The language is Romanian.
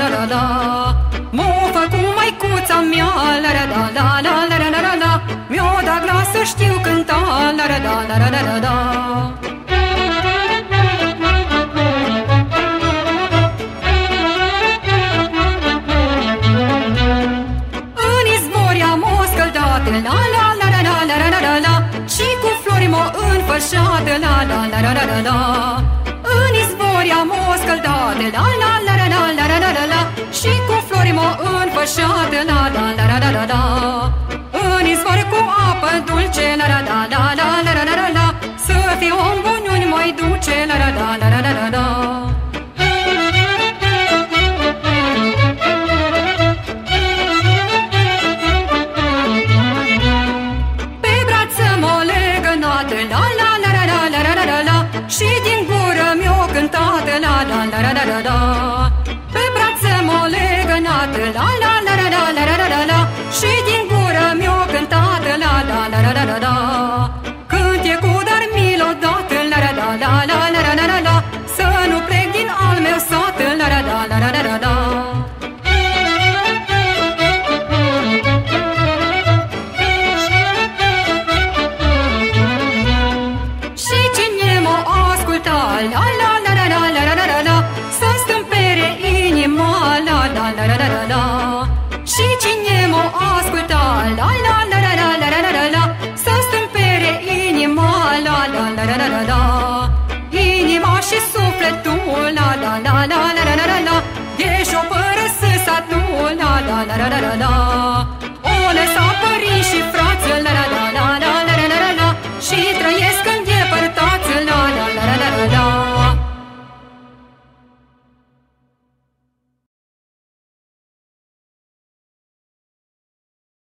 la la la la Mufă cu maicuța mea, la la la la la la la la la la Mi-o da glas să știu cânta, la la la la la la la la În izvor am o scăldată, la la la la la la la la la Și cu flori m-o înfășată, la la la la la la la În izvor am o scăldată, la la la la la la la la la Și cu flori m-o înfășată La la la la la la la În izvor cu apă dulce La la la la la la la la la Să fie om buniuni mai duce La la la la la la la la Pe brață mă legănată La la la la la la la la la la Și din gură mi-o cântată La la la la la la la La la la la la la la la. Ieși o părăsă satul la la la la la la la.